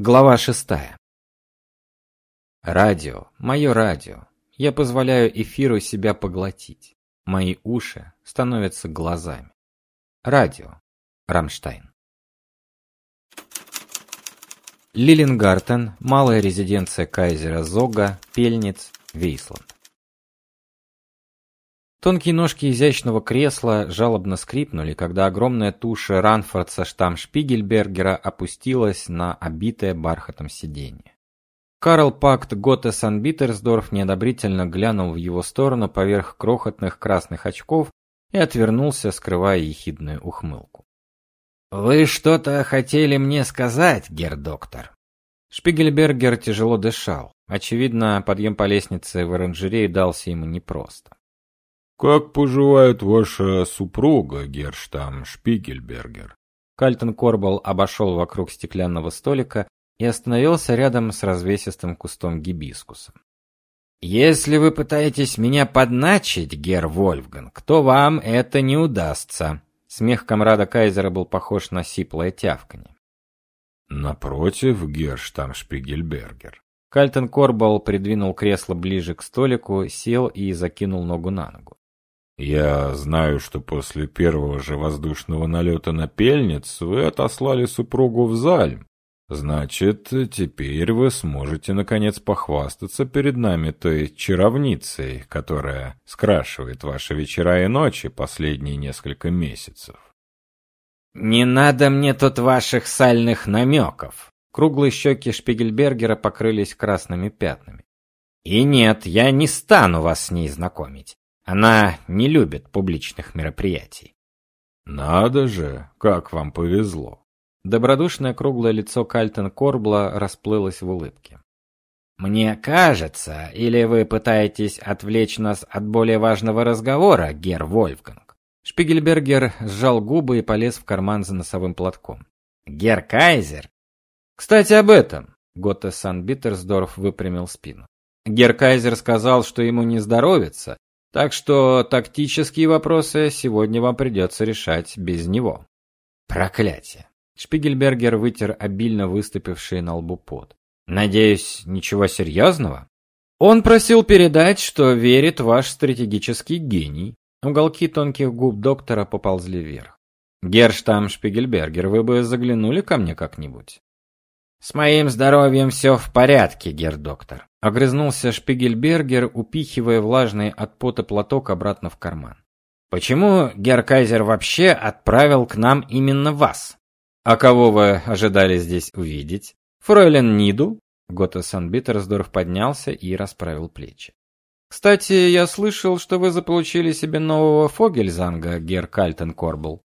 Глава шестая. Радио, мое радио. Я позволяю эфиру себя поглотить. Мои уши становятся глазами. Радио. Рамштайн. Лилингартен, малая резиденция кайзера Зога, Пельниц, Вейсланд. Тонкие ножки изящного кресла жалобно скрипнули, когда огромная туша Ранфордса штамм Шпигельбергера опустилась на обитое бархатом сиденье. Карл Пакт Готте Санбитерсдорф неодобрительно глянул в его сторону поверх крохотных красных очков и отвернулся, скрывая ехидную ухмылку. «Вы что-то хотели мне сказать, герр-доктор?» Шпигельбергер тяжело дышал. Очевидно, подъем по лестнице в оранжерее дался ему непросто. «Как поживает ваша супруга, Герштам Шпигельбергер?» Кальтон Корбал обошел вокруг стеклянного столика и остановился рядом с развесистым кустом гибискуса. «Если вы пытаетесь меня подначить, Гер Вольфганг, то вам это не удастся». Смех комрада Кайзера был похож на сиплое тявканье. «Напротив, Герштам Шпигельбергер». Кальтон Корбал придвинул кресло ближе к столику, сел и закинул ногу на ногу. Я знаю, что после первого же воздушного налета на пельниц вы отослали супругу в Зальм. Значит, теперь вы сможете наконец похвастаться перед нами той чаровницей, которая скрашивает ваши вечера и ночи последние несколько месяцев. Не надо мне тут ваших сальных намеков. Круглые щеки Шпигельбергера покрылись красными пятнами. И нет, я не стану вас с ней знакомить. Она не любит публичных мероприятий. Надо же, как вам повезло. Добродушное круглое лицо Кальтен Корбла расплылось в улыбке. Мне кажется, или вы пытаетесь отвлечь нас от более важного разговора, Герр Вольфганг? Шпигельбергер сжал губы и полез в карман за носовым платком. Герр Кайзер. Кстати, об этом. Готте Сан-Биттерсдорф выпрямил спину. Герр Кайзер сказал, что ему не здоровится, так что тактические вопросы сегодня вам придется решать без него. Проклятие. Шпигельбергер вытер обильно выступивший на лбу пот. Надеюсь, ничего серьезного?» Он просил передать, что верит в ваш стратегический гений. Уголки тонких губ доктора поползли вверх. Герштам Шпигельбергер, вы бы заглянули ко мне как-нибудь? С моим здоровьем все в порядке, гер-доктор. Огрызнулся Шпигельбергер, упихивая влажный от пота платок обратно в карман. Почему гер-кайзер вообще отправил к нам именно вас? А кого вы ожидали здесь увидеть? Фройлен Ниду? Готта Санбитерсдорф поднялся и расправил плечи. Кстати, я слышал, что вы заполучили себе нового Фогельзанга, гер Кальтен Корбл.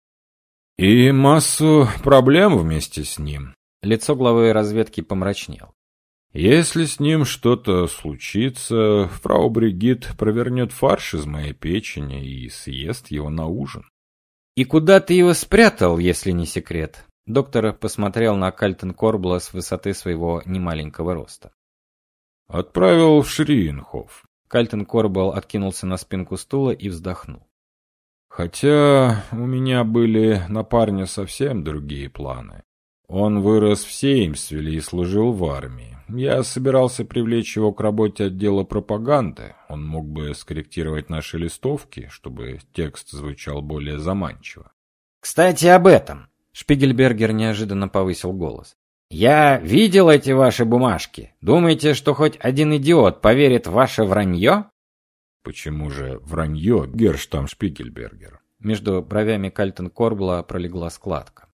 И массу проблем вместе с ним. Лицо главы разведки помрачнело. Если с ним что-то случится, фрау Бригит провернет фарш из моей печени и съест его на ужин. И куда ты его спрятал, если не секрет? Доктор посмотрел на Кальтен Корбла с высоты своего немаленького роста. Отправил в Шриенхоф. Кальтен Корбл откинулся на спинку стула и вздохнул. Хотя у меня были на парня совсем другие планы. Он вырос в Сеймсвилле и служил в армии. Я собирался привлечь его к работе отдела пропаганды. Он мог бы скорректировать наши листовки, чтобы текст звучал более заманчиво. Кстати, об этом. Шпигельбергер неожиданно повысил голос. Я видел эти ваши бумажки. Думаете, что хоть один идиот поверит в ваше вранье? Почему же вранье, Герштам Шпигельбергер? Между бровями Кальтен Корбла пролегла складка.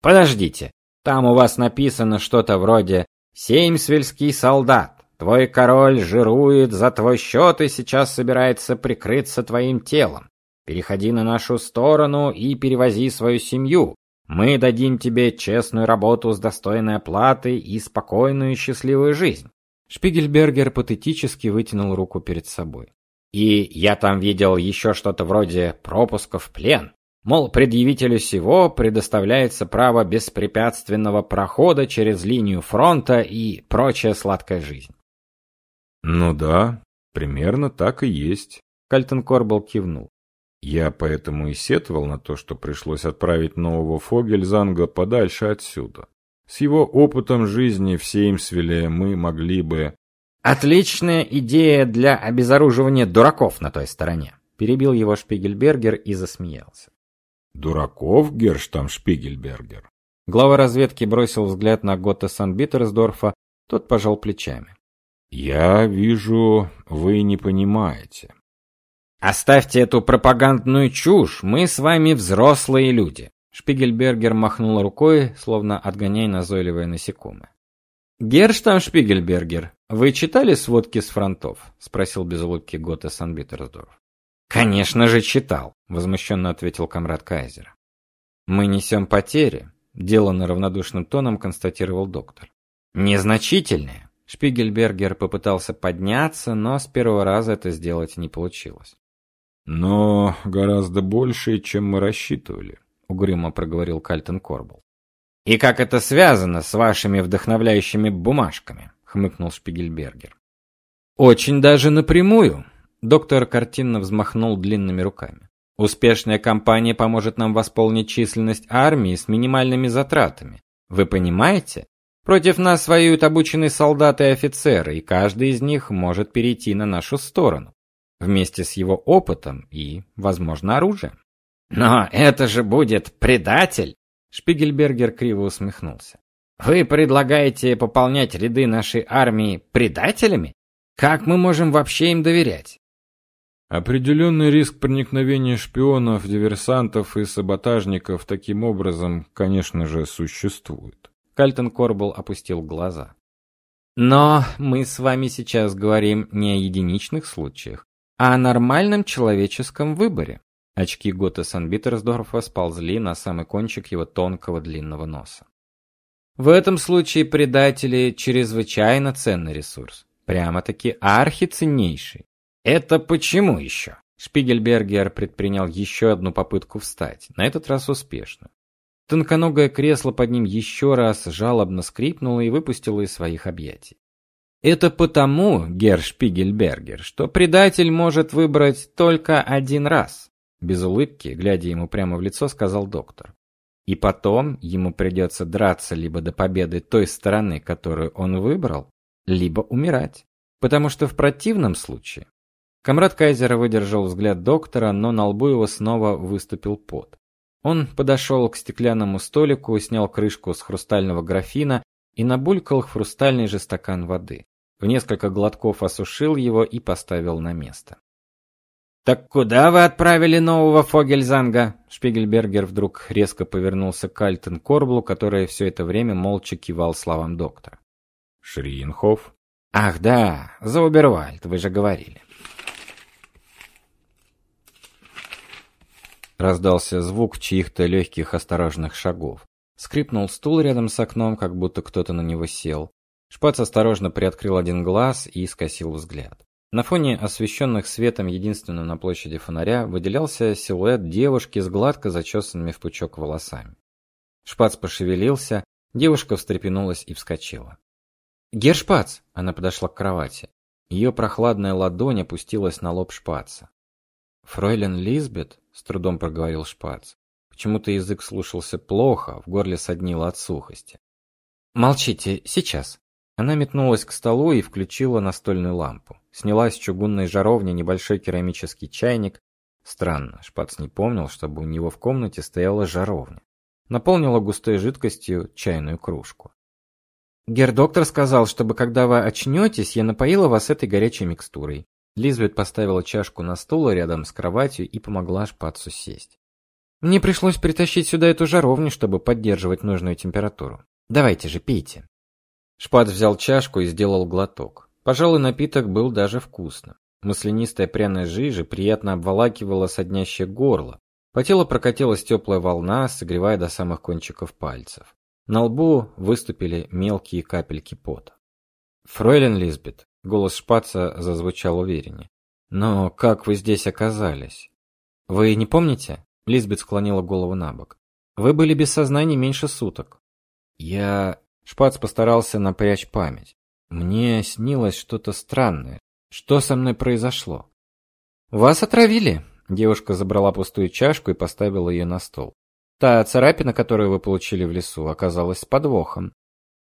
Подождите, там у вас написано что-то вроде «Сеймсвельский солдат, твой король жирует за твой счет и сейчас собирается прикрыться твоим телом. Переходи на нашу сторону и перевози свою семью. Мы дадим тебе честную работу с достойной оплатой и спокойную и счастливую жизнь». Шпигельбергер патетически вытянул руку перед собой. «И я там видел еще что-то вроде пропуска в плен. Мол, предъявителю всего предоставляется право беспрепятственного прохода через линию фронта и прочая сладкая жизнь. Ну да, примерно так и есть. Кальтен Корбал кивнул. Я поэтому и сетовал на то, что пришлось отправить нового Фогельзанга подальше отсюда. С его опытом жизни в Сеймсвилле мы могли бы... Отличная идея для обезоруживания дураков на той стороне. Перебил его Шпигельбергер и засмеялся. Дураков, Герштам Шпигельбергер? Глава разведки бросил взгляд на Готта Санбитерсдорфа, тот пожал плечами. Я вижу, вы не понимаете. Оставьте эту пропагандную чушь, мы с вами взрослые люди. Шпигельбергер махнул рукой, словно отгоняя назойливое насекомое. Герштам Шпигельбергер, вы читали сводки с фронтов? спросил без улыбки Готте Санбитерсдорф. Конечно же читал, возмущенно ответил комрад Кайзера. Мы несем потери, деланно равнодушным тоном констатировал доктор. Незначительные. Шпигельбергер попытался подняться, но с первого раза это сделать не получилось. Но гораздо больше, чем мы рассчитывали, угрюмо проговорил Кальтен Корбл. И как это связано с вашими вдохновляющими бумажками, хмыкнул Шпигельбергер. Очень даже напрямую. Доктор картинно взмахнул длинными руками. Успешная кампания поможет нам восполнить численность армии с минимальными затратами. Вы понимаете? Против нас воюют обученные солдаты и офицеры, и каждый из них может перейти на нашу сторону вместе с его опытом и, возможно, оружием. Но это же будет предатель, Шпигельбергер криво усмехнулся. Вы предлагаете пополнять ряды нашей армии предателями? Как мы можем вообще им доверять? Определенный риск проникновения шпионов, диверсантов и саботажников таким образом, конечно же, существует. Кальтон Корбл опустил глаза. Но мы с вами сейчас говорим не о единичных случаях, а о нормальном человеческом выборе. Очки Гота Санбитерсдорфа сползли на самый кончик его тонкого длинного носа. В этом случае предатели чрезвычайно ценный ресурс, прямо-таки архиценнейший. Это почему еще? Шпигельбергер предпринял еще одну попытку встать, на этот раз успешно. Тонконогое кресло под ним еще раз жалобно скрипнуло и выпустило из своих объятий. Это потому, Герр Шпигельбергер, что предатель может выбрать только один раз, без улыбки, глядя ему прямо в лицо, сказал доктор. И потом ему придется драться либо до победы той стороны, которую он выбрал, либо умирать, потому что в противном случае Комрад Кайзера выдержал взгляд доктора, но на лбу его снова выступил пот. Он подошел к стеклянному столику, снял крышку с хрустального графина и набулькал в хрустальный же стакан воды. В несколько глотков осушил его и поставил на место. Так куда вы отправили нового Фогельзанга? Шпигельбергер вдруг резко повернулся к Альтен Корблу, который все это время молча кивал словам доктора. Шриенхоф. Ах, да, Заубервальд, вы же говорили. Раздался звук чьих-то легких осторожных шагов. Скрипнул стул рядом с окном, как будто кто-то на него сел. Шпац осторожно приоткрыл один глаз и скосил взгляд. На фоне освещенных светом единственным на площади фонаря выделялся силуэт девушки с гладко зачесанными в пучок волосами. Шпац пошевелился, девушка встрепенулась и вскочила. "Гершпац!" Она подошла к кровати. Ее прохладная ладонь опустилась на лоб Шпаца. "Фройлен Лизбет?" С трудом проговорил Шпац. Почему-то язык слушался плохо, в горле соднило от сухости. "Молчите, сейчас." Она метнулась к столу и включила настольную лампу. Сняла с чугунной жаровни небольшой керамический чайник. Странно, Шпац не помнил, чтобы у него в комнате стояла жаровня. Наполнила густой жидкостью чайную кружку. Гердоктор сказал, чтобы когда вы очнетесь, я напоила вас этой горячей микстурой. Лизбет поставила чашку на стул рядом с кроватью и помогла Шпацу сесть. Мне пришлось притащить сюда эту жаровню, чтобы поддерживать нужную температуру. Давайте же, пейте. Шпац взял чашку и сделал глоток. Пожалуй, напиток был даже вкусным. Маслянистая пряная жижа приятно обволакивала соднящее горло. По телу прокатилась теплая волна, согревая до самых кончиков пальцев. На лбу выступили мелкие капельки пота. "Фройлен Лизбет", голос Шпаца зазвучал увереннее. "Но как вы здесь оказались? Вы не помните?" Лизбет склонила голову набок. "Вы были без сознания меньше суток". "Я Шпац постарался напрячь память. Мне снилось что-то странное. Что со мной произошло? Вас отравили? Девушка забрала пустую чашку и поставила ее на стол. Та царапина, которую вы получили в лесу, оказалась с подвохом.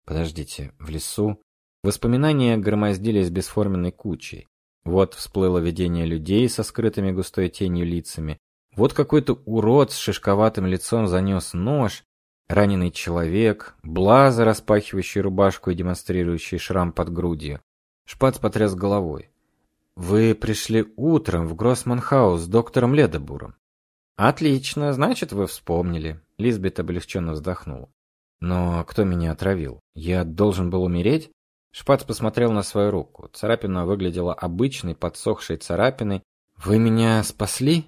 Подождите, в лесу? Воспоминания громоздились бесформенной кучей. Вот всплыло видение людей со скрытыми густой тенью лицами. Вот какой-то урод с шишковатым лицом занес нож, раненый человек, блаза, распахивающий рубашку и демонстрирующий шрам под грудью. Шпац потряс головой. Вы пришли утром в Гроссманхаус с доктором Ледобуром. Отлично, значит, вы вспомнили. Лизбет облегченно вздохнула. Но кто меня отравил? Я должен был умереть? Шпац посмотрел на свою руку. Царапина выглядела обычной, подсохшей царапиной. Вы меня спасли?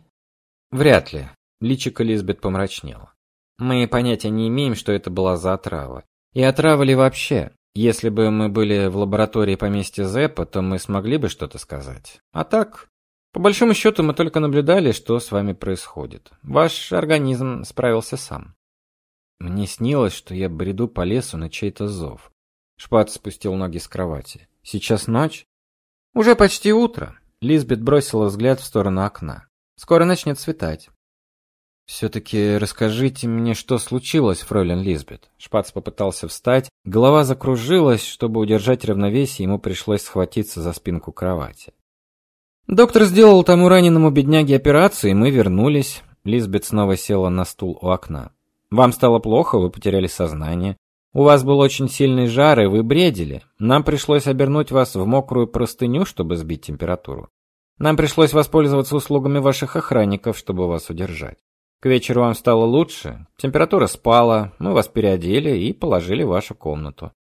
Вряд ли. Личико Лизбет помрачнело. Мы понятия не имеем, что это была за отрава. И отрава ли вообще? Если бы мы были в лаборатории поместья Зеппа, то мы смогли бы что-то сказать. А так, по большому счету, мы только наблюдали, что с вами происходит. Ваш организм справился сам. Мне снилось, что я бреду по лесу на чей-то зов. Шпат спустил ноги с кровати. Сейчас ночь? Уже почти утро. Лизбет бросила взгляд в сторону окна. Скоро начнет светать. «Все-таки расскажите мне, что случилось, фройлен Лизбет?» Шпац попытался встать, голова закружилась, чтобы удержать равновесие, ему пришлось схватиться за спинку кровати. «Доктор сделал тому раненому бедняге операцию, и мы вернулись». Лизбет снова села на стул у окна. «Вам стало плохо, вы потеряли сознание. У вас был очень сильный жар, и вы бредили. Нам пришлось обернуть вас в мокрую простыню, чтобы сбить температуру. Нам пришлось воспользоваться услугами ваших охранников, чтобы вас удержать. К вечеру вам стало лучше, температура спала, мы вас переодели и положили в вашу комнату.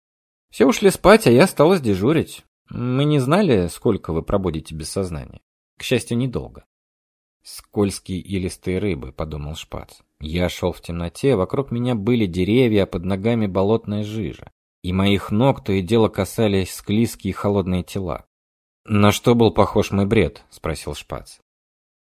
Все ушли спать, а я осталась дежурить. Мы не знали, сколько вы пробудете без сознания. К счастью, недолго. Скользкие и листые рыбы, подумал Шпац. Я шел в темноте, вокруг меня были деревья, а под ногами болотная жижа. И моих ног то и дело касались склизкие холодные тела. «На что был похож мой бред?» – спросил Шпац.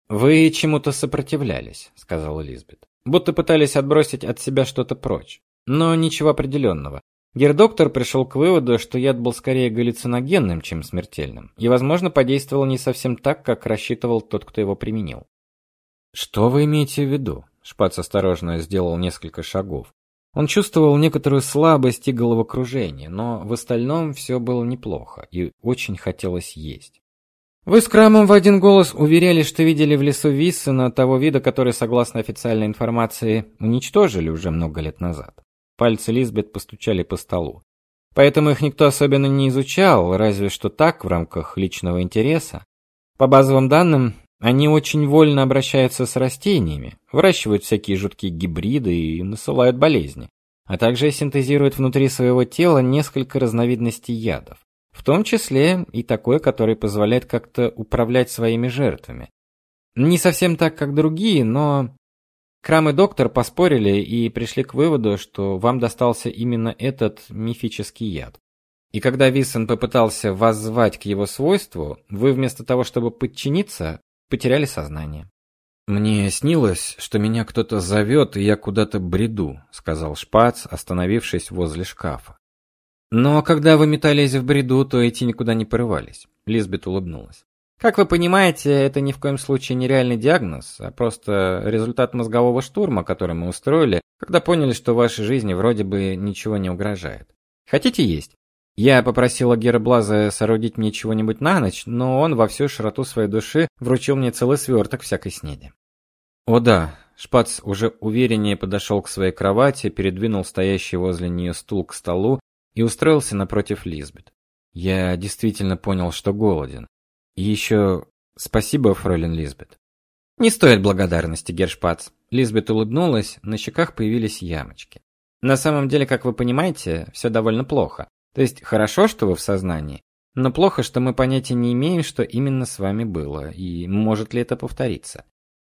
«Вы чему-то сопротивлялись», — сказала Лизбет. «Будто пытались отбросить от себя что-то прочь. Но ничего определенного. Гердоктор пришел к выводу, что яд был скорее галлюциногенным, чем смертельным, и, возможно, подействовал не совсем так, как рассчитывал тот, кто его применил. «Что вы имеете в виду?» Шпац осторожно сделал несколько шагов. Он чувствовал некоторую слабость и головокружение, но в остальном все было неплохо, и очень хотелось есть. Вы с Крамом в один голос уверяли, что видели в лесу Виссена того вида, который, согласно официальной информации, уничтожили уже много лет назад. Пальцы Лизбет постучали по столу. Поэтому их никто особенно не изучал, разве что так, в рамках личного интереса. По базовым данным, они очень вольно обращаются с растениями, выращивают всякие жуткие гибриды и насылают болезни, а также синтезируют внутри своего тела несколько разновидностей ядов. В том числе и такой, который позволяет как-то управлять своими жертвами. Не совсем так, как другие, но Крам и доктор поспорили и пришли к выводу, что вам достался именно этот мифический яд. И когда Виссен попытался воззвать к его свойству, вы вместо того, чтобы подчиниться, потеряли сознание. Мне снилось, что меня кто-то зовет, и я куда-то бреду, сказал Шпац, остановившись возле шкафа. Но когда вы метались в бреду, то идти никуда не порывались. Лизбет улыбнулась. Как вы понимаете, это ни в коем случае не реальный диагноз, а просто результат мозгового штурма, который мы устроили, когда поняли, что вашей жизни вроде бы ничего не угрожает. Хотите есть? Я попросила Герблаза соорудить мне чего-нибудь на ночь, но он во всю широту своей души вручил мне целый сверток всякой снеди. О да, Шпац уже увереннее подошел к своей кровати, передвинул стоящий возле нее стул к столу и устроился напротив Лизбет. Я действительно понял, что голоден. И еще спасибо, фройлен Лизбет. Не стоит благодарности, Гершпац. Лизбет улыбнулась, на щеках появились ямочки. На самом деле, как вы понимаете, все довольно плохо. То есть хорошо, что вы в сознании, но плохо, что мы понятия не имеем, что именно с вами было и может ли это повториться.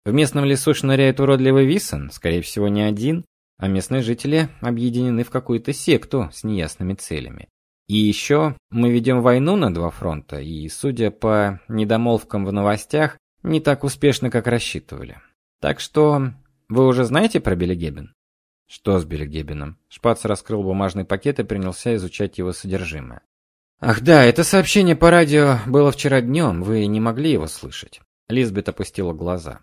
В местном лесу шныряет уродливый висон, скорее всего, не один, а местные жители объединены в какую-то секту с неясными целями. И еще мы ведем войну на два фронта, и, судя по недомолвкам в новостях, не так успешно, как рассчитывали. Так что вы уже знаете про Белегебен? Что с Белегебеном? Шпац раскрыл бумажный пакет и принялся изучать его содержимое. Ах да, это сообщение по радио было вчера днем, вы не могли его слышать. Лизбет опустила глаза.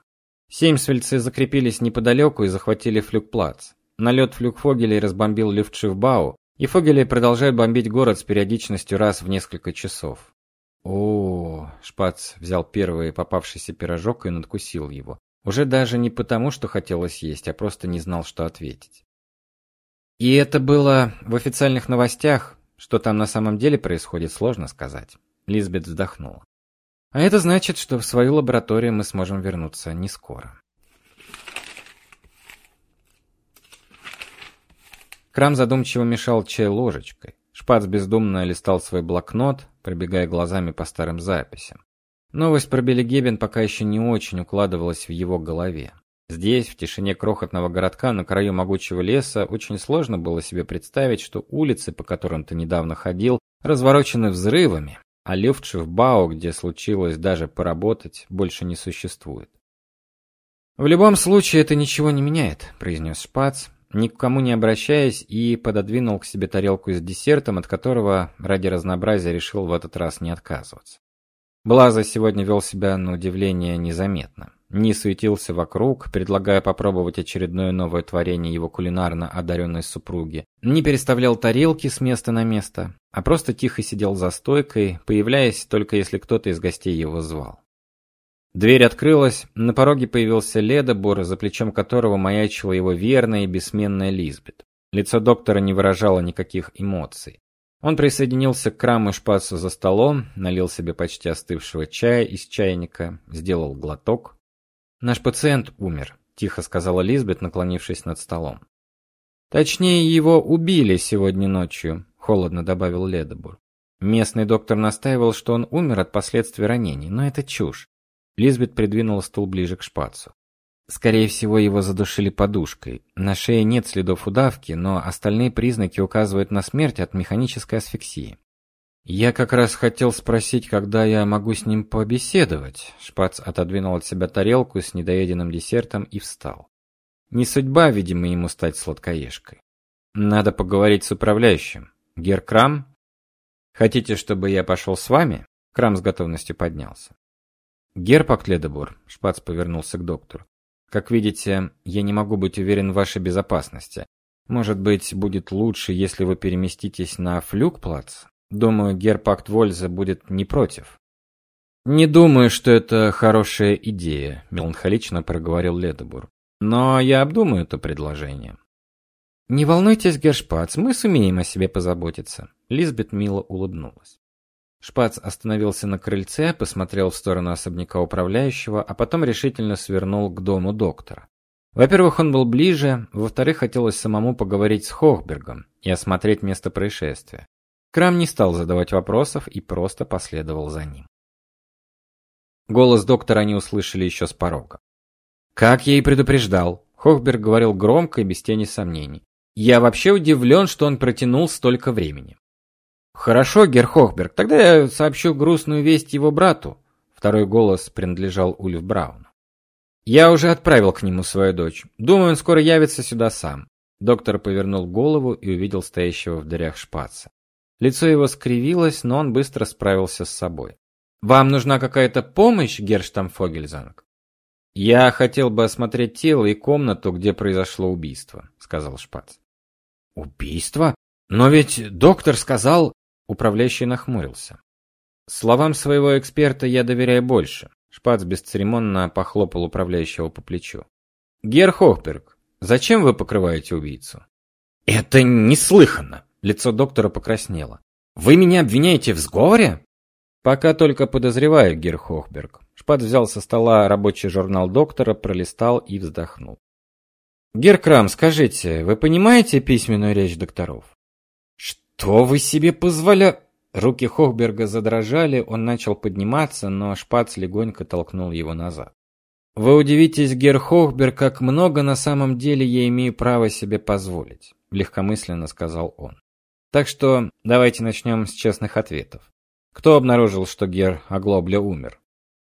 Семь свельцы закрепились неподалеку и захватили флюгплац. Налет флюгфогелей разбомбил Люфтшифбау, И Фогели продолжают бомбить город с периодичностью раз в несколько часов. О, Шпац взял первый попавшийся пирожок и надкусил его. Уже даже не потому, что хотелось есть, а просто не знал, что ответить. И это было в официальных новостях. Что там на самом деле происходит, сложно сказать. Лизбет вздохнула. А это значит, что в свою лабораторию мы сможем вернуться не скоро. Крам задумчиво мешал чай ложечкой. Шпац бездумно листал свой блокнот, пробегая глазами по старым записям. Новость про Белегебен пока еще не очень укладывалась в его голове. Здесь, в тишине крохотного городка на краю могучего леса, очень сложно было себе представить, что улицы, по которым ты недавно ходил, разворочены взрывами, а Люфтшифбау, где случилось даже поработать, больше не существует. В любом случае это ничего не меняет, произнес Шпац, ни к кому не обращаясь, и пододвинул к себе тарелку с десертом, от которого ради разнообразия решил в этот раз не отказываться. Блаза сегодня вел себя на удивление незаметно. Не суетился вокруг, предлагая попробовать очередное новое творение его кулинарно одаренной супруги. Не переставлял тарелки с места на место, а просто тихо сидел за стойкой, появляясь только если кто-то из гостей его звал. Дверь открылась, на пороге появился Ледобор, за плечом которого маячила его верная и бессменная Лизбет. Лицо доктора не выражало никаких эмоций. Он присоединился к Краму шпацу за столом, налил себе почти остывшего чая из чайника, сделал глоток. Наш пациент умер, тихо сказала Лизбет, наклонившись над столом. Точнее, его убили сегодня ночью, холодно добавил Ледобур. Местный доктор настаивал, что он умер от последствий ранений, но это чушь. Лизбет придвинула стул ближе к шпацу. Скорее всего, его задушили подушкой. На шее нет следов удавки, но остальные признаки указывают на смерть от механической асфиксии. Я как раз хотел спросить, когда я могу с ним побеседовать. Шпац отодвинул от себя тарелку с недоеденным десертом и встал. Не судьба, видимо, ему стать сладкоежкой. Надо поговорить с управляющим. Гер Крам? Хотите, чтобы я пошел с вами? Крам с готовностью поднялся. Герпак Ледобур, Шпац повернулся к доктору. Как видите, я не могу быть уверен в вашей безопасности. Может быть, будет лучше, если вы переместитесь на Флюгплац? Думаю, Герпакт Вольза будет не против. Не думаю, что это хорошая идея, меланхолично проговорил Ледобур. Но я обдумаю это предложение. Не волнуйтесь, Гершпац, мы сумеем о себе позаботиться. Лизбет мило улыбнулась. Шпац остановился на крыльце, посмотрел в сторону особняка управляющего, а потом решительно свернул к дому доктора. Во-первых, он был ближе, во-вторых, хотелось самому поговорить с Хохбергом и осмотреть место происшествия. Крам не стал задавать вопросов и просто последовал за ним. Голос доктора они услышали еще с порога. Как я и предупреждал, Хохберг говорил громко и без тени сомнений. Я вообще удивлен, что он протянул столько времени. Хорошо, Герхохберг, тогда я сообщу грустную весть его брату. Второй голос принадлежал Ульф Брауну. Я уже отправил к нему свою дочь. Думаю, он скоро явится сюда сам. Доктор повернул голову и увидел стоящего в дверях шпаца. Лицо его скривилось, но он быстро справился с собой. Вам нужна какая-то помощь, Герштамфогельзанг? Я хотел бы осмотреть тело и комнату, где произошло убийство, сказал Шпац. Убийство? Но ведь доктор сказал, Управляющий нахмурился. Словам своего эксперта я доверяю больше. Шпац бесцеремонно похлопал управляющего по плечу. Гер Хохберг, зачем вы покрываете убийцу? Это неслыханно. Лицо доктора покраснело. Вы меня обвиняете в сговоре? Пока только подозреваю, Гер Хохберг. Шпац взял со стола рабочий журнал доктора, пролистал и вздохнул. Гер Крам, скажите, вы понимаете письменную речь докторов? «Что вы себе позволя...» Руки Хохберга задрожали, он начал подниматься, но Шпац легонько толкнул его назад. «Вы удивитесь, Гер Хохберг, как много на самом деле я имею право себе позволить», — легкомысленно сказал он. «Так что давайте начнем с честных ответов. Кто обнаружил, что Гер Оглобля умер?»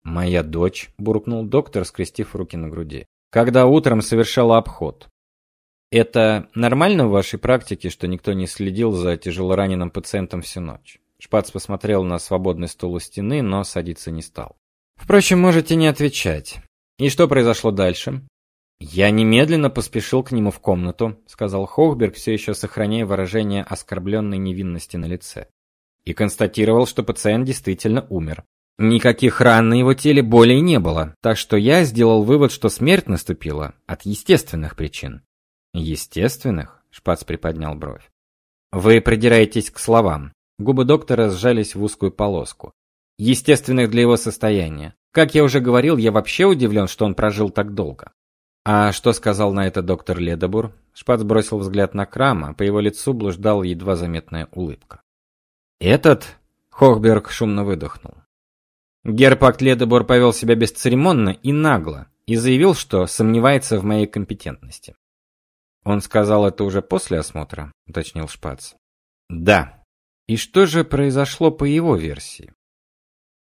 «Моя дочь», — буркнул доктор, скрестив руки на груди. «Когда утром совершала обход. Это нормально в вашей практике, что никто не следил за тяжелораненым пациентом всю ночь? Шпац посмотрел на свободный стул у стены, но садиться не стал. Впрочем, можете не отвечать. И что произошло дальше? Я немедленно поспешил к нему в комнату, сказал Хохберг, все еще сохраняя выражение оскорбленной невинности на лице. И констатировал, что пациент действительно умер. Никаких ран на его теле более не было, так что я сделал вывод, что смерть наступила от естественных причин. Естественных? Шпац приподнял бровь. Вы придираетесь к словам. Губы доктора сжались в узкую полоску. Естественных для его состояния. Как я уже говорил, я вообще удивлен, что он прожил так долго. А что сказал на это доктор Ледобур? Шпац бросил взгляд на Крама, по его лицу блуждала едва заметная улыбка. Этот Хохберг шумно выдохнул. Герпакт Ледобур повел себя бесцеремонно и нагло и заявил, что сомневается в моей компетентности. Он сказал это уже после осмотра, уточнил Шпац. Да. И что же произошло по его версии?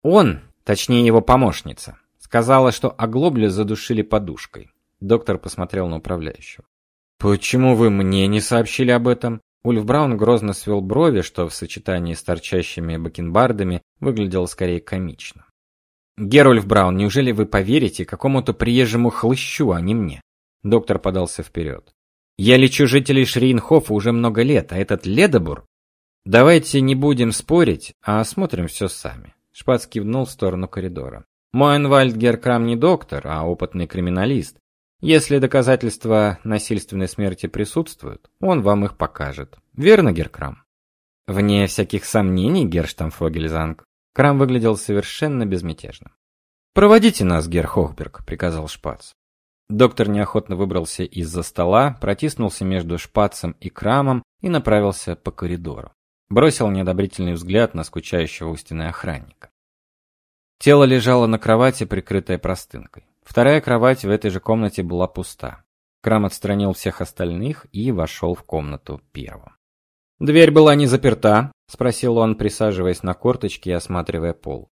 Он, точнее его помощница, сказала, что оглоблю задушили подушкой. Доктор посмотрел на управляющего. Почему вы мне не сообщили об этом? Ульф Браун грозно свел брови, что в сочетании с торчащими бакенбардами выглядело скорее комично. Герольф Браун, неужели вы поверите какому-то приезжему хлыщу, а не мне? Доктор подался вперед. Я лечу жителей Шрейнхофа уже много лет, а этот Ледобур... Давайте не будем спорить, а осмотрим все сами. Шпац кивнул в сторону коридора. Моенвальд Геркрам не доктор, а опытный криминалист. Если доказательства насильственной смерти присутствуют, он вам их покажет. Верно, Геркрам? Вне всяких сомнений, Герштамфогельзанг. Крам выглядел совершенно безмятежным. Проводите нас, Гер Хохберг, приказал Шпац. Доктор неохотно выбрался из-за стола, протиснулся между Шпацем и Крамом и направился по коридору. Бросил неодобрительный взгляд на скучающего у стены охранника. Тело лежало на кровати, прикрытое простынкой. Вторая кровать в этой же комнате была пуста. Крам отстранил всех остальных и вошел в комнату первым. Дверь была не заперта, спросил он, присаживаясь на корточки и осматривая пол.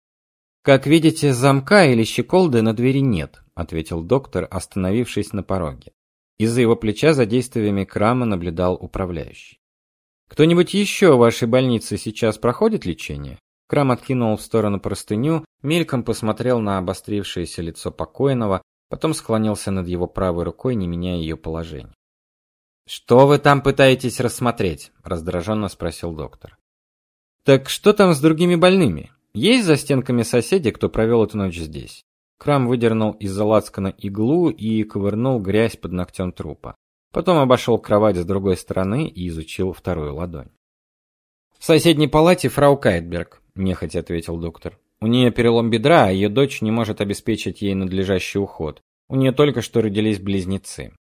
Как видите, замка или щеколды на двери нет, ответил доктор, остановившись на пороге. Из-за его плеча за действиями Крама наблюдал управляющий. Кто-нибудь еще в вашей больнице сейчас проходит лечение? Крам откинул в сторону простыню, мельком посмотрел на обострившееся лицо покойного, потом склонился над его правой рукой, не меняя ее положение. Что вы там пытаетесь рассмотреть? раздраженно спросил доктор. Так что там с другими больными? Есть за стенками соседи, кто провел эту ночь здесь? Крам выдернул из-за иглу и ковырнул грязь под ногтем трупа. Потом обошел кровать с другой стороны и изучил вторую ладонь. В соседней палате фрау Кайтберг нехотя ответил доктор. У нее перелом бедра, а ее дочь не может обеспечить ей надлежащий уход. У нее только что родились близнецы.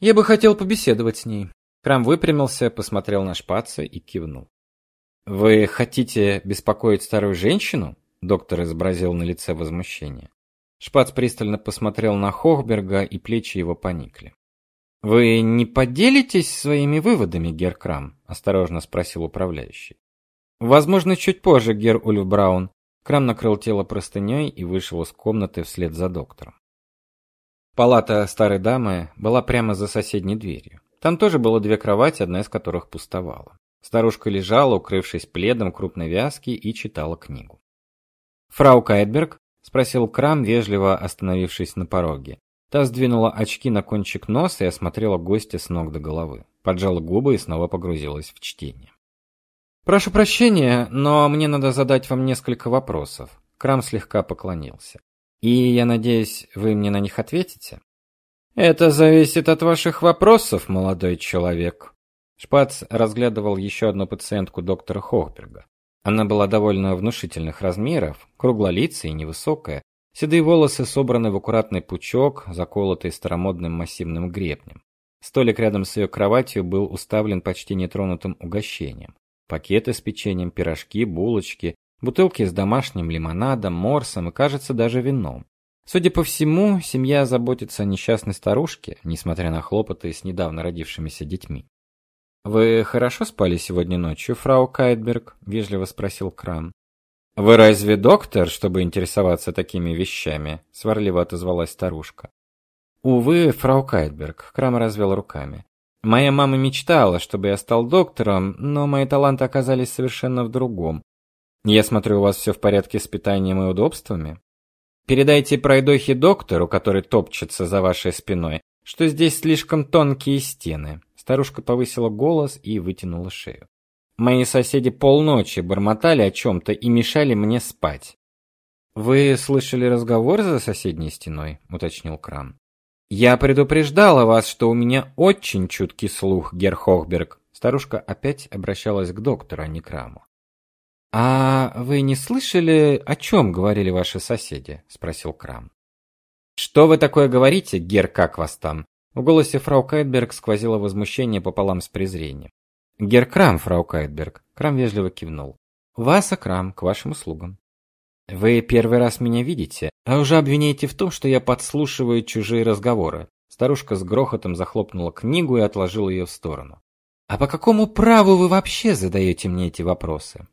Я бы хотел побеседовать с ней. Крам выпрямился, посмотрел на шпаца и кивнул. Вы хотите беспокоить старую женщину? Доктор изобразил на лице возмущение. Шпац пристально посмотрел на Хохберга, и плечи его поникли. Вы не поделитесь своими выводами, Геркрам? осторожно спросил управляющий. Возможно, чуть позже, гер Ульф Браун. Крам накрыл тело простыней и вышел из комнаты вслед за доктором. Палата старой дамы была прямо за соседней дверью. Там тоже было две кровати, одна из которых пустовала. Старушка лежала, укрывшись пледом крупной вязки, и читала книгу. "Фрау Кайтберг?" спросил Крам, вежливо остановившись на пороге. Та сдвинула очки на кончик носа и осмотрела гостя с ног до головы. Поджала губы и снова погрузилась в чтение. Прошу прощения, но мне надо задать вам несколько вопросов. Крам слегка поклонился. И я надеюсь, вы мне на них ответите. Это зависит от ваших вопросов, молодой человек. Шпац разглядывал еще одну пациентку доктора Хохберга. Она была довольно внушительных размеров, круглолицая и невысокая, седые волосы собраны в аккуратный пучок, заколотый старомодным массивным гребнем. Столик рядом с ее кроватью был уставлен почти нетронутым угощением пакеты с печеньем, пирожки, булочки, бутылки с домашним лимонадом, морсом и, кажется, даже вином. Судя по всему, семья заботится о несчастной старушке, несмотря на хлопоты с недавно родившимися детьми. Вы хорошо спали сегодня ночью, фрау Кайтберг? вежливо спросил Крам. Вы разве доктор, чтобы интересоваться такими вещами? сварливо отозвалась старушка. Увы, фрау Кайтберг, Крам развел руками. Моя мама мечтала, чтобы я стал доктором, но мои таланты оказались совершенно в другом. Я смотрю, у вас все в порядке с питанием и удобствами. Передайте пройдохе доктору, который топчется за вашей спиной, что здесь слишком тонкие стены. Старушка повысила голос и вытянула шею. Мои соседи полночи бормотали о чем то и мешали мне спать. Вы слышали разговор за соседней стеной, уточнил Крам. Я предупреждала вас, что у меня очень чуткий слух, Герхохберг. Старушка опять обращалась к доктору, а не к Краму. А вы не слышали, о чем говорили ваши соседи? спросил Крам. Что вы такое говорите, Гер, как вас там? В голосе фрау Кайтберг сквозило возмущение пополам с презрением. Гер Крам, фрау Кайтберг. Крам вежливо кивнул. Вас, Крам, к вашим услугам. Вы первый раз меня видите, а уже обвиняете в том, что я подслушиваю чужие разговоры. Старушка с грохотом захлопнула книгу и отложила ее в сторону. А по какому праву вы вообще задаете мне эти вопросы?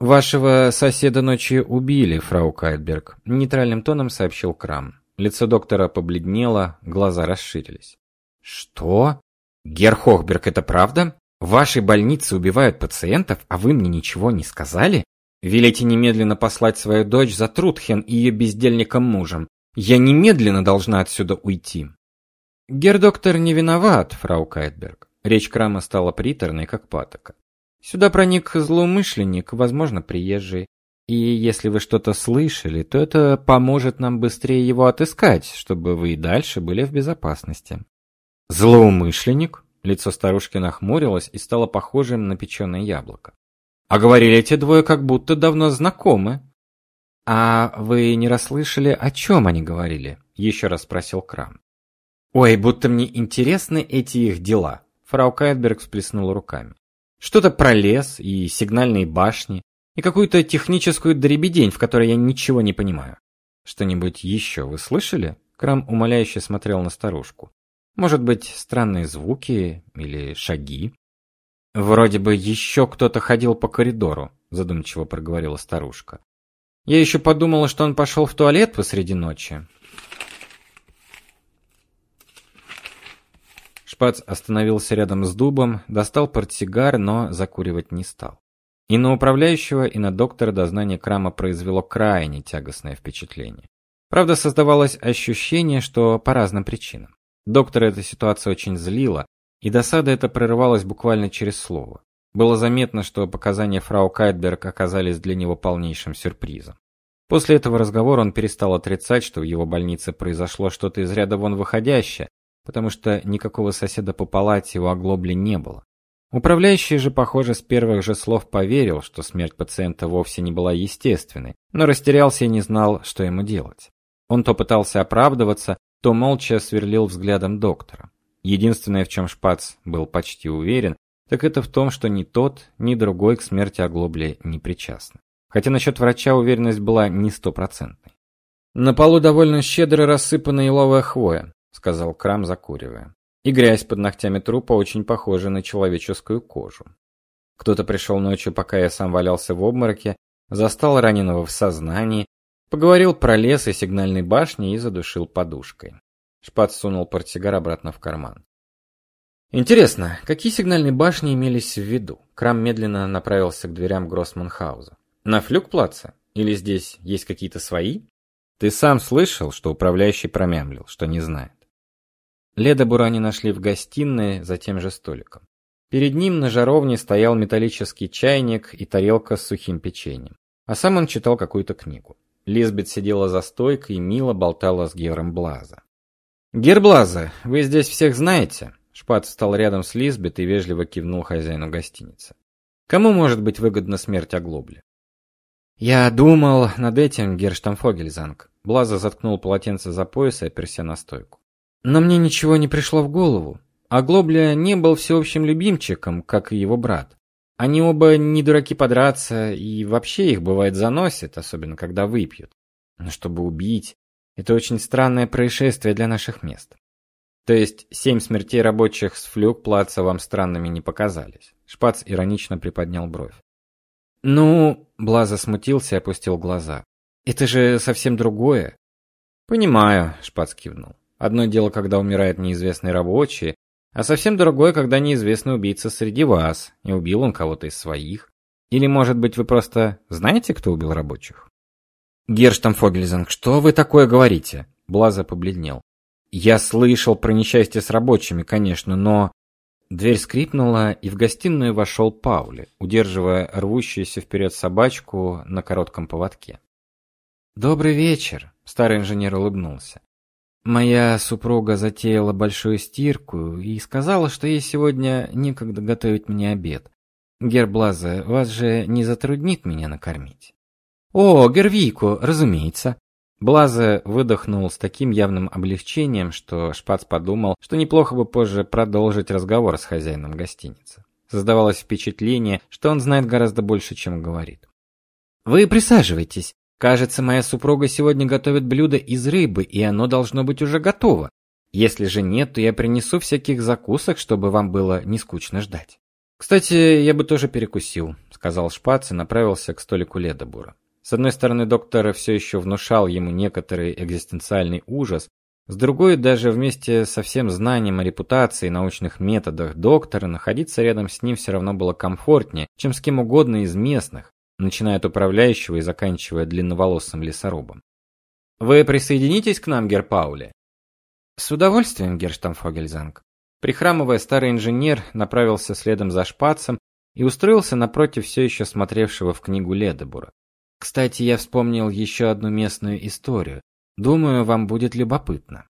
Вашего соседа ночью убили, фрау Кайтберг, нейтральным тоном сообщил Крам. Лицо доктора побледнело, глаза расширились. Что? Герхохберг, это правда? В вашей больнице убивают пациентов, а вы мне ничего не сказали? Велите немедленно послать свою дочь за Трутхен и ее бездельником мужем. Я немедленно должна отсюда уйти. Гердоктор не виноват, фрау Кайтберг. Речь Крама стала приторной, как патока. Сюда проник злоумышленник, возможно, приезжий. И если вы что-то слышали, то это поможет нам быстрее его отыскать, чтобы вы и дальше были в безопасности. Злоумышленник? Лицо старушки нахмурилось и стало похожим на печеное яблоко. А говорили эти двое как будто давно знакомы. А вы не расслышали, о чем они говорили? Еще раз спросил Крам. Ой, будто мне интересны эти их дела. Фрау Кайтберг всплеснула руками. Что-то про лес и сигнальные башни и какую-то техническую дребедень, в которой я ничего не понимаю. Что-нибудь еще вы слышали? Крам умоляюще смотрел на старушку. Может быть, странные звуки или шаги? Вроде бы еще кто-то ходил по коридору, задумчиво проговорила старушка. Я еще подумала, что он пошел в туалет посреди ночи. Шпац остановился рядом с дубом, достал портсигар, но закуривать не стал. И на управляющего, и на доктора дознание Крама произвело крайне тягостное впечатление. Правда, создавалось ощущение, что по разным причинам. Доктора эта ситуация очень злила, и досада эта прорывалась буквально через слово. Было заметно, что показания фрау Кайтберг оказались для него полнейшим сюрпризом. После этого разговора он перестал отрицать, что в его больнице произошло что-то из ряда вон выходящее, потому что никакого соседа по палате у оглобли не было. Управляющий же, похоже, с первых же слов поверил, что смерть пациента вовсе не была естественной, но растерялся и не знал, что ему делать. Он то пытался оправдываться, то молча сверлил взглядом доктора. Единственное, в чем Шпац был почти уверен, так это в том, что ни тот, ни другой к смерти Оглобли не причастны. Хотя насчет врача уверенность была не стопроцентной. На полу довольно щедро рассыпана еловая хвоя, сказал Крам, закуривая. И грязь под ногтями трупа очень похожа на человеческую кожу. Кто-то пришел ночью, пока я сам валялся в обмороке, застал раненого в сознании, поговорил про лес и сигнальные башни и задушил подушкой. Шпац сунул портсигар обратно в карман. Интересно, какие сигнальные башни имелись в виду? Крам медленно направился к дверям Гроссманхауза. На флюгплаце? Или здесь есть какие-то свои? Ты сам слышал, что управляющий промямлил, что не знает. Леда Бурани нашли в гостиной за тем же столиком. Перед ним на жаровне стоял металлический чайник и тарелка с сухим печеньем. А сам он читал какую-то книгу. Лизбет сидела за стойкой и мило болтала с Гером Блаза. Герблаза, вы здесь всех знаете? Шпат встал рядом с Лизбет и вежливо кивнул хозяину гостиницы. Кому может быть выгодна смерть Оглобли? Я думал над этим, Герштамфогельзанг. Блаза заткнул полотенце за пояс и оперся на стойку. Но мне ничего не пришло в голову. Оглобля не был всеобщим любимчиком, как и его брат. Они оба не дураки подраться, и вообще их бывает заносит, особенно когда выпьют. Но чтобы убить, это очень странное происшествие для наших мест. То есть семь смертей рабочих с флюгплаца вам странными не показались. Шпац иронично приподнял бровь. Ну, Блаза смутился и опустил глаза. Это же совсем другое. Понимаю, Шпац кивнул. Одно дело, когда умирает неизвестный рабочий, а совсем другое, когда неизвестный убийца среди вас, и убил он кого-то из своих. Или, может быть, вы просто знаете, кто убил рабочих? Герштамфогельзинг, что вы такое говорите? Блаза побледнел. Я слышал про несчастье с рабочими, конечно, но Дверь скрипнула, и в гостиную вошел Паули, удерживая рвущуюся вперед собачку на коротком поводке. Добрый вечер, старый инженер улыбнулся. Моя супруга затеяла большую стирку и сказала, что ей сегодня некогда готовить мне обед. Герблазе, вас же не затруднит меня накормить. О, Гервику, разумеется. Блазе выдохнул с таким явным облегчением, что Шпац подумал, что неплохо бы позже продолжить разговор с хозяином гостиницы. Создавалось впечатление, что он знает гораздо больше, чем говорит. Вы присаживайтесь. Кажется, моя супруга сегодня готовит блюдо из рыбы, и оно должно быть уже готово. Если же нет, то я принесу всяких закусок, чтобы вам было не скучно ждать. Кстати, я бы тоже перекусил, сказал Шпац и направился к столику Ледобура. С одной стороны, доктор все еще внушал ему некоторый экзистенциальный ужас, с другой, даже вместе со всем знанием о репутации и научных методах доктора, находиться рядом с ним все равно было комфортнее, чем с кем угодно из местных, начиная от управляющего и заканчивая длинноволосым лесорубом. Вы присоединитесь к нам, Герпауле? С удовольствием, Герштамфогельзанг. Прихрамывая, старый инженер направился следом за шпацем и устроился напротив все еще смотревшего в книгу Ледебура. Кстати, я вспомнил еще одну местную историю. Думаю, вам будет любопытно.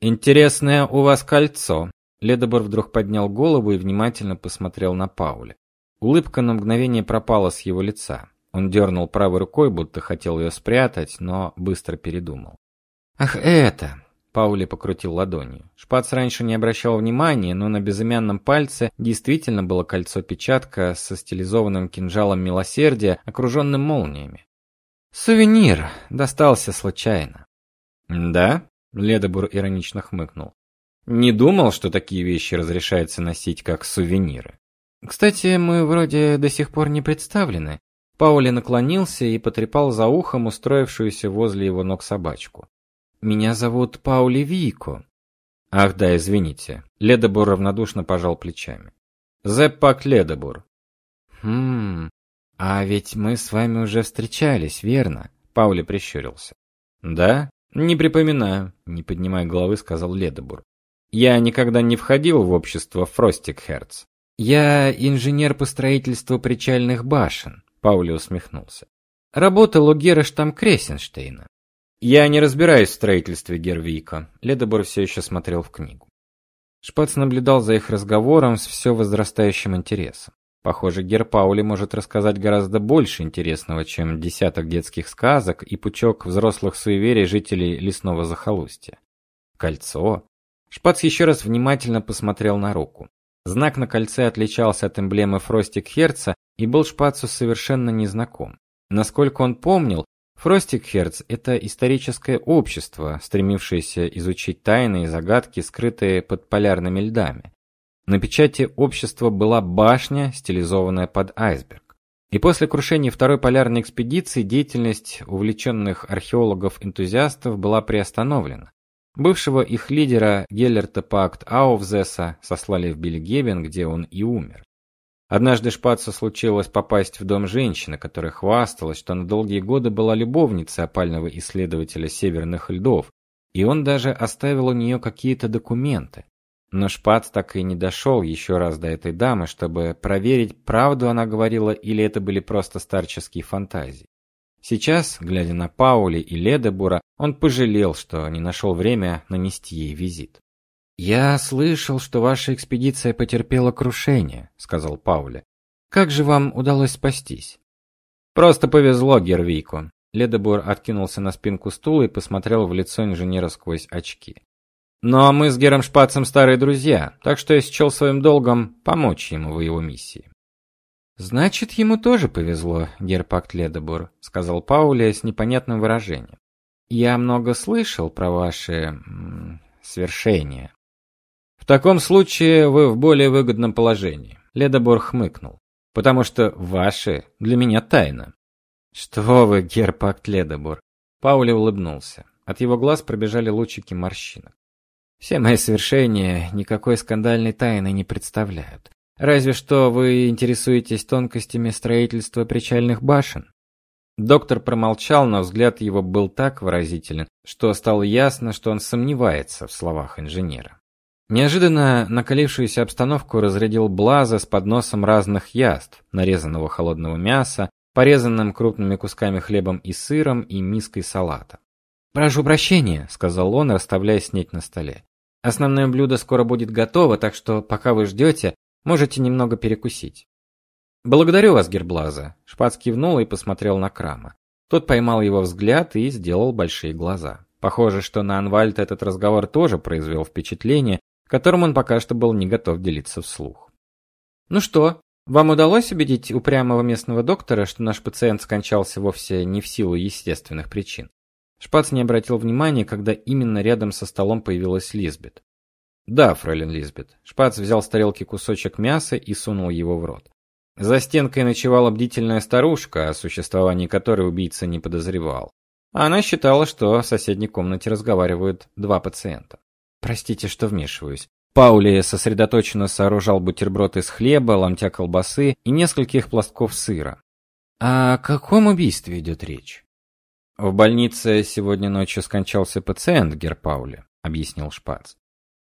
Интересное у вас кольцо. Ледобор вдруг поднял голову и внимательно посмотрел на Пауля. Улыбка на мгновение пропала с его лица. Он дернул правой рукой, будто хотел ее спрятать, но быстро передумал. Ах, это, Паули покрутил ладонью. Шпац раньше не обращал внимания, но на безымянном пальце действительно было кольцо-печатка со стилизованным кинжалом милосердия, окруженным молниями. Сувенир достался случайно. Да? Ледобур иронично хмыкнул. Не думал, что такие вещи разрешается носить как сувениры. Кстати, мы вроде до сих пор не представлены. Паули наклонился и потрепал за ухом устроившуюся возле его ног собачку. Меня зовут Паули Вико. Ах, да, извините. Ледобур равнодушно пожал плечами. Зеппак Ледобур. Хм. А ведь мы с вами уже встречались, верно? Паули прищурился. Да? Не припоминаю, не поднимая головы, сказал Ледобур. Я никогда не входил в общество Фростикхерц. Я инженер по строительству причальных башен, Паули усмехнулся. Работал у Гераштам Кресенштейна. Я не разбираюсь в строительстве Гервика. Ледобор все еще смотрел в книгу. Шпац наблюдал за их разговором с все возрастающим интересом. Похоже, Гер Паули может рассказать гораздо больше интересного, чем десяток детских сказок и пучок взрослых суеверий жителей лесного захолустья. Кольцо. Шпац еще раз внимательно посмотрел на руку. Знак на кольце отличался от эмблемы Фростик Херца и был Шпацу совершенно незнаком. Насколько он помнил, Фростикхерц – это историческое общество, стремившееся изучить тайны и загадки, скрытые под полярными льдами. На печати общества была башня, стилизованная под айсберг. И после крушения второй полярной экспедиции деятельность увлеченных археологов-энтузиастов была приостановлена. Бывшего их лидера Геллерта Пакт Аувзеса сослали в Бельгебен, где он и умер. Однажды Шпацу случилось попасть в дом женщины, которая хвасталась, что на долгие годы была любовницей опального исследователя северных льдов, и он даже оставил у нее какие-то документы. Но Шпац так и не дошел еще раз до этой дамы, чтобы проверить, правду она говорила или это были просто старческие фантазии. Сейчас, глядя на Паули и Ледебура, он пожалел, что не нашел время нанести ей визит. Я слышал, что ваша экспедиция потерпела крушение, сказал Пауле. Как же вам удалось спастись? Просто повезло, Гервику. Ледебур откинулся на спинку стула и посмотрел в лицо инженера сквозь очки. Но мы с Гером Шпацем старые друзья, так что я счел своим долгом помочь ему в его миссии. Значит, ему тоже повезло, Герпакт Ледебур, сказал Пауле с непонятным выражением. Я много слышал про ваши свершения. В таком случае вы в более выгодном положении. Ледобор хмыкнул. Потому что ваши для меня тайна. Что вы, Герпакт Ледобор? Паули улыбнулся. От его глаз пробежали лучики морщинок. Все мои свершения никакой скандальной тайны не представляют. Разве что вы интересуетесь тонкостями строительства причальных башен. Доктор промолчал, но взгляд его был так выразителен, что стало ясно, что он сомневается в словах инженера. Неожиданно накалившуюся обстановку разрядил Блаза с подносом разных яств, нарезанного холодного мяса, порезанным крупными кусками хлебом и сыром и миской салата. "Прошу прощения", сказал он, расставляя снеть на столе. "Основное блюдо скоро будет готово, так что пока вы ждете, можете немного перекусить". Благодарю вас, Герблаза. Шпац кивнул и посмотрел на Крама. Тот поймал его взгляд и сделал большие глаза. Похоже, что на Анвальд этот разговор тоже произвел впечатление, которым он пока что был не готов делиться вслух. Ну что, вам удалось убедить упрямого местного доктора, что наш пациент скончался вовсе не в силу естественных причин? Шпац не обратил внимания, когда именно рядом со столом появилась Лизбет. Да, фройлен Лизбет. Шпац взял с тарелки кусочек мяса и сунул его в рот. За стенкой ночевала бдительная старушка, о существовании которой убийца не подозревал. Она считала, что в соседней комнате разговаривают два пациента. Простите, что вмешиваюсь. Паули сосредоточенно сооружал бутерброд из хлеба, ломтя колбасы и нескольких пластков сыра. О каком убийстве идет речь? В больнице сегодня ночью скончался пациент, Гер Паули, объяснил Шпац.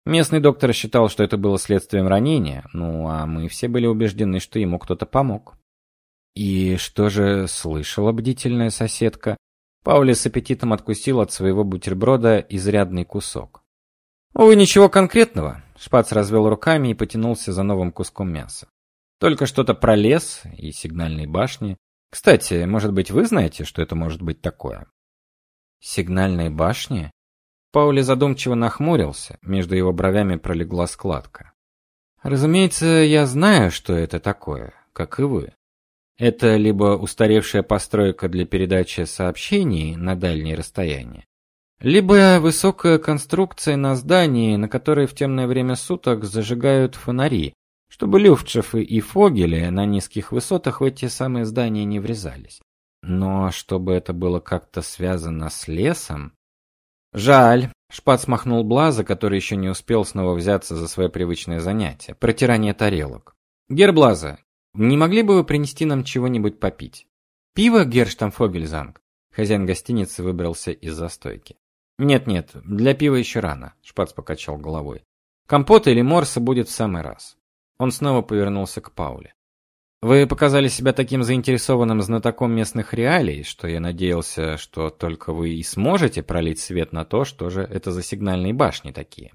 Местный доктор считал, что это было следствием ранения, ну а мы все были убеждены, что ему кто-то помог. И что же слышала бдительная соседка? Паули с аппетитом откусил от своего бутерброда изрядный кусок. Увы, ничего конкретного. Шпац развел руками и потянулся за новым куском мяса. Только что-то про лес и сигнальные башни. Кстати, может быть, вы знаете, что это может быть такое? Сигнальные башни? Паули задумчиво нахмурился, между его бровями пролегла складка. Разумеется, я знаю, что это такое, как и вы. Это либо устаревшая постройка для передачи сообщений на дальние расстояния, либо высокая конструкция на здании, на которой в темное время суток зажигают фонари, чтобы люфтшефы и фогели на низких высотах в эти самые здания не врезались. Но чтобы это было как-то связано с лесом, Жаль. Шпац махнул Блаза, который еще не успел снова взяться за свое привычное занятие протирание тарелок. Герблаза, не могли бы вы принести нам чего-нибудь попить? Пиво, Герштамфогельзанг. Хозяин гостиницы выбрался из застойки. Нет-нет, для пива еще рано, Шпац покачал головой. Компота или морса будет в самый раз. Он снова повернулся к Пауле. Вы показали себя таким заинтересованным знатоком местных реалий, что я надеялся, что только вы и сможете пролить свет на то, что же это за сигнальные башни такие.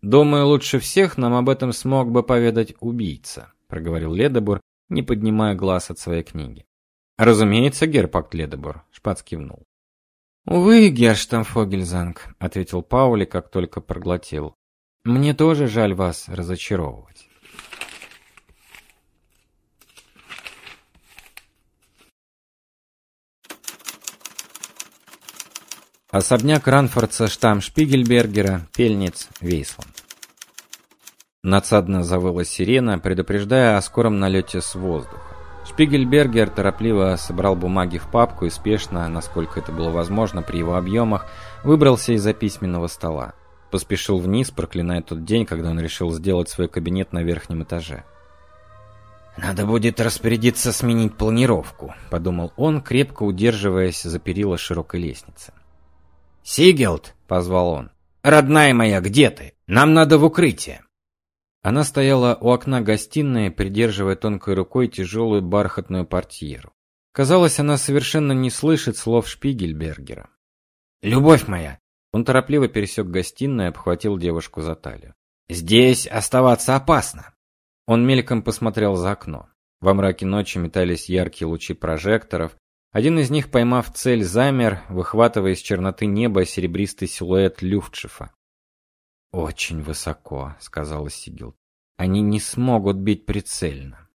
Думаю, лучше всех нам об этом смог бы поведать убийца, проговорил Ледобур, не поднимая глаз от своей книги. Разумеется, Герпакт Ледобур, Шпац кивнул. Увы, Герштамфогельзанг, ответил Паули, как только проглотил. Мне тоже жаль вас разочаровывать. Особняк Ранфордса, штамм Шпигельбергера, Пельниц, Вейсланд. Надсадно завыла сирена, предупреждая о скором налете с воздуха. Шпигельбергер торопливо собрал бумаги в папку и спешно, насколько это было возможно при его объемах, выбрался из-за письменного стола. Поспешил вниз, проклиная тот день, когда он решил сделать свой кабинет на верхнем этаже. Надо будет распорядиться сменить планировку, подумал он, крепко удерживаясь за перила широкой лестницы. «Сигелд!» — позвал он. «Родная моя, где ты? Нам надо в укрытие!» Она стояла у окна гостиной, придерживая тонкой рукой тяжелую бархатную портьеру. Казалось, она совершенно не слышит слов Шпигельбергера. «Любовь моя!» Он торопливо пересек гостиную и обхватил девушку за талию. «Здесь оставаться опасно!» Он мельком посмотрел за окно. Во мраке ночи метались яркие лучи прожекторов, один из них, поймав цель, замер, выхватывая из черноты неба серебристый силуэт Люфтшифа. Очень высоко, сказала Сигил. Они не смогут бить прицельно.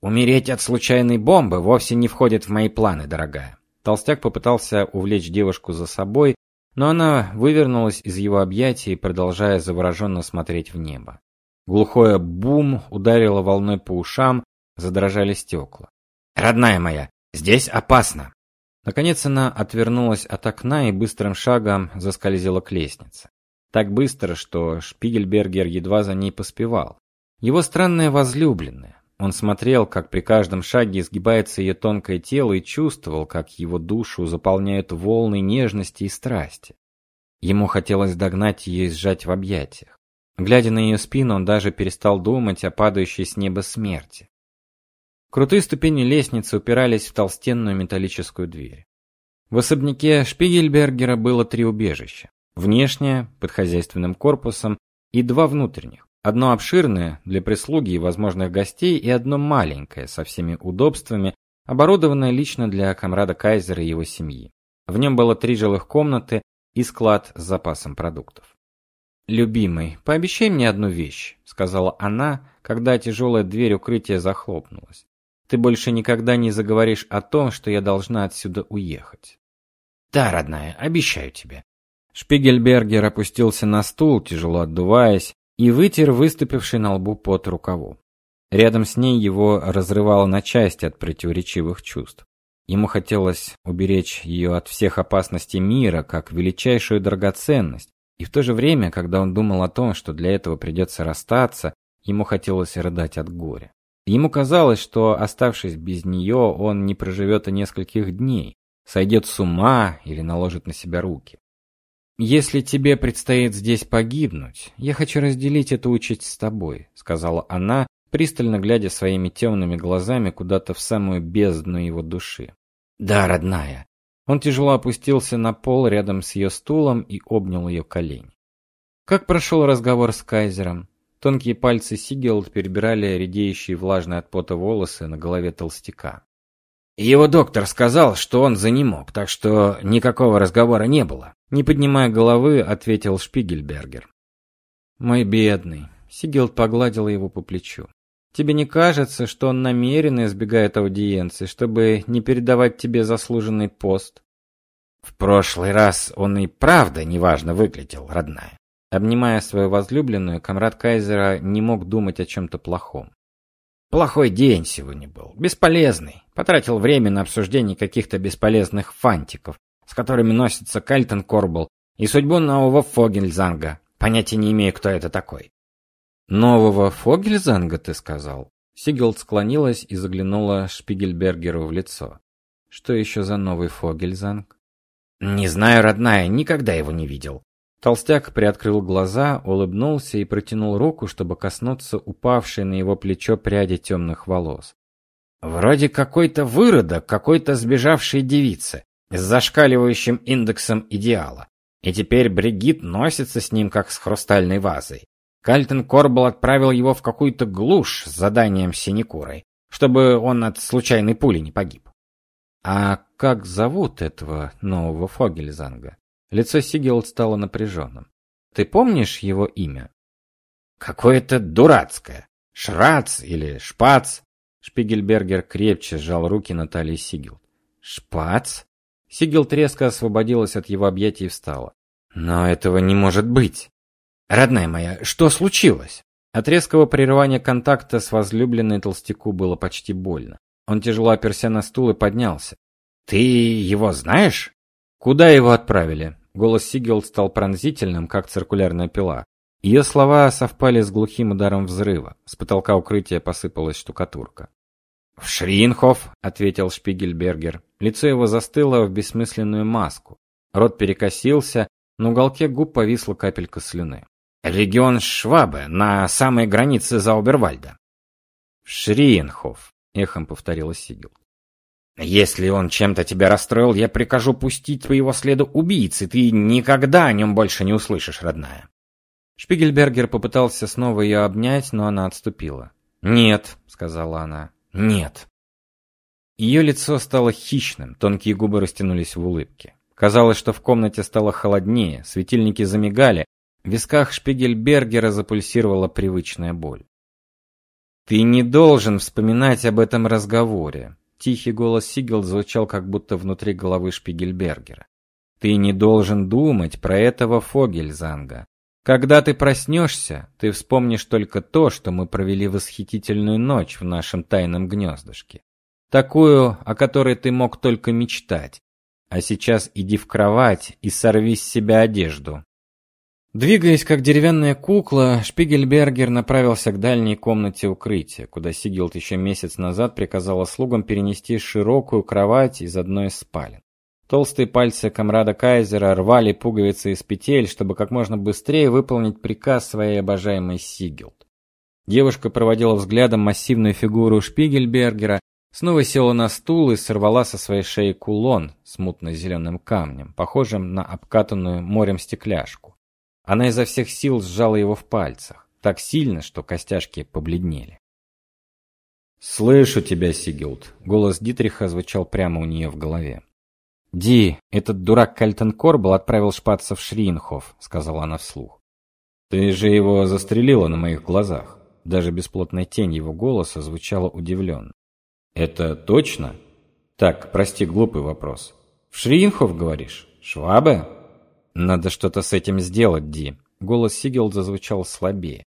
Умереть от случайной бомбы вовсе не входит в мои планы, дорогая. Толстяк попытался увлечь девушку за собой, но она вывернулась из его объятий, продолжая завороженно смотреть в небо. Глухое бум ударило волной по ушам, задрожали стекла. Родная моя, Здесь опасно. Наконец она отвернулась от окна и быстрым шагом заскользила к лестнице. Так быстро, что Шпигельбергер едва за ней поспевал. Его странная возлюбленная, Он смотрел, как при каждом шаге изгибается ее тонкое тело и чувствовал, как его душу заполняют волны нежности и страсти. Ему хотелось догнать ее и сжать в объятиях. Глядя на ее спину, он даже перестал думать о падающей с неба смерти. Крутые ступени лестницы упирались в толстенную металлическую дверь. В особняке Шпигельбергера было три убежища. Внешнее, под хозяйственным корпусом, и два внутренних. Одно обширное, для прислуги и возможных гостей, и одно маленькое, со всеми удобствами, оборудованное лично для комрада Кайзера и его семьи. В нем было три жилых комнаты и склад с запасом продуктов. «Любимый, пообещай мне одну вещь», — сказала она, когда тяжелая дверь укрытия захлопнулась. «Ты больше никогда не заговоришь о том, что я должна отсюда уехать». «Да, родная, обещаю тебе». Шпигельбергер опустился на стул, тяжело отдуваясь, и вытер выступивший на лбу пот рукавом. Рядом с ней его разрывало на части от противоречивых чувств. Ему хотелось уберечь ее от всех опасностей мира, как величайшую драгоценность, и в то же время, когда он думал о том, что для этого придется расстаться, ему хотелось рыдать от горя. Ему казалось, что, оставшись без нее, он не проживет и нескольких дней, сойдет с ума или наложит на себя руки. Если тебе предстоит здесь погибнуть, я хочу разделить эту участь с тобой, сказала она, пристально глядя своими темными глазами куда-то в самую бездну его души. Да, родная. Он тяжело опустился на пол рядом с ее стулом и обнял ее колени. Как прошел разговор с кайзером? Тонкие пальцы Сигелд перебирали редеющие влажные от пота волосы на голове толстяка. Его доктор сказал, что он занемог, так что никакого разговора не было. Не поднимая головы, ответил Шпигельбергер. Мой бедный, Сигелд погладила его по плечу. Тебе не кажется, что он намеренно избегает аудиенции, чтобы не передавать тебе заслуженный пост? В прошлый раз он и правда неважно выглядел, родная. Обнимая свою возлюбленную, комрад Кайзера не мог думать о чем то плохом. Плохой день сегодня был, бесполезный. Потратил время на обсуждение каких-то бесполезных фантиков, с которыми носится Кальтон Корбл, и судьбу нового Фогельзанга. Понятия не имею, кто это такой. Нового Фогельзанга, ты сказал? Сигелд склонилась и заглянула Шпигельбергеру в лицо. Что еще за новый Фогельзанг? Не знаю, родная, никогда его не видел. Толстяк приоткрыл глаза, улыбнулся и протянул руку, чтобы коснуться упавшей на его плечо пряди темных волос. Вроде какой-то выродок, какой-то сбежавшей девицы с зашкаливающим индексом идеала. И теперь Бригит носится с ним как с хрустальной вазой. Кальтен Корбл отправил его в какую-то глушь с заданием синекурой, чтобы он от случайной пули не погиб. А как зовут этого нового Фогельзанга? Лицо Сигелд стало напряженным. Ты помнишь его имя? Какое-то дурацкое. Шрац или Шпац. Шпигельбергер крепче сжал руки Натальи Сигелд. Шпац? Сигелд резко освободилась от его объятий и встала. Но этого не может быть. Родная моя, что случилось? От резкого прерывания контакта с возлюбленной толстяку было почти больно. Он тяжело оперся на стул и поднялся. Ты его знаешь? Куда его отправили? Голос Сигелд стал пронзительным, как циркулярная пила. Ее слова совпали с глухим ударом взрыва. С потолка укрытия посыпалась штукатурка. «В Шринхоф», — ответил Шпигельбергер. Лицо его застыло в бессмысленную маску. Рот перекосился, на уголке губ повисла капелька слюны. «Регион Швабе, на самой границе Заубервальда». «В Шриенхоф», — эхом повторила Сигел. Если он чем-то тебя расстроил, я прикажу пустить по его следу убийцы. Ты никогда о нем больше не услышишь, родная. Шпигельбергер попытался снова ее обнять, но она отступила. "Нет", сказала она. "Нет". Ее лицо стало хищным, тонкие губы растянулись в улыбке. Казалось, что в комнате стало холоднее, светильники замигали, в висках Шпигельбергера запульсировала привычная боль. Ты не должен вспоминать об этом разговоре, Тихий голос Сигел звучал как будто внутри головы Шпигельбергера. Ты не должен думать про этого Фогельзанга. Когда ты проснешься, ты вспомнишь только то, что мы провели восхитительную ночь в нашем тайном гнездышке. Такую, о которой ты мог только мечтать. А сейчас иди в кровать и сорви с себя одежду. Двигаясь как деревянная кукла, Шпигельбергер направился к дальней комнате укрытия, куда Сигилд еще месяц назад приказала слугам перенести широкую кровать из одной из спален. Толстые пальцы комрада Кайзера рвали пуговицы из петель, чтобы как можно быстрее выполнить приказ своей обожаемой Сигилд. Девушка проводила взглядом массивную фигуру Шпигельбергера, снова села на стул и сорвала со своей шеи кулон с мутно-зеленым камнем, похожим на обкатанную морем стекляшку. Она изо всех сил сжала его в пальцах, так сильно, что костяшки побледнели. «Слышу тебя, Сигилд!» — голос Дитриха звучал прямо у нее в голове. «Ди, этот дурак Кальтен Корбл отправил шпаться в Шринхоф», — сказала она вслух. «Ты же его застрелила на моих глазах». Даже бесплотная тень его голоса звучала удивленно. «Это точно?» «Так, прости, глупый вопрос. В Шринхоф, говоришь? Швабе?» «Надо что-то с этим сделать, Ди». Голос Сигел зазвучал слабее.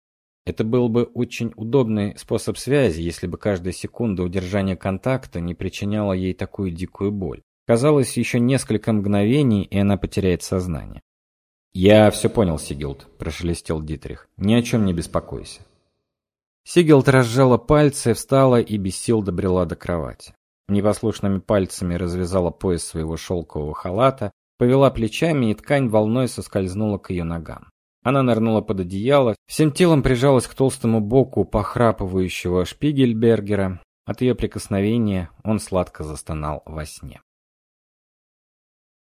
Это был бы очень удобный способ связи, если бы каждая секунда удержания контакта не причиняла ей такую дикую боль. Казалось, еще несколько мгновений, и она потеряет сознание. «Я все понял, Сигилд», – прошелестел Дитрих. «Ни о чем не беспокойся». Сигилд разжала пальцы, встала и без сил добрела до кровати. Непослушными пальцами развязала пояс своего шелкового халата, повела плечами, и ткань волной соскользнула к ее ногам. Она нырнула под одеяло, всем телом прижалась к толстому боку похрапывающего Шпигельбергера. От ее прикосновения он сладко застонал во сне.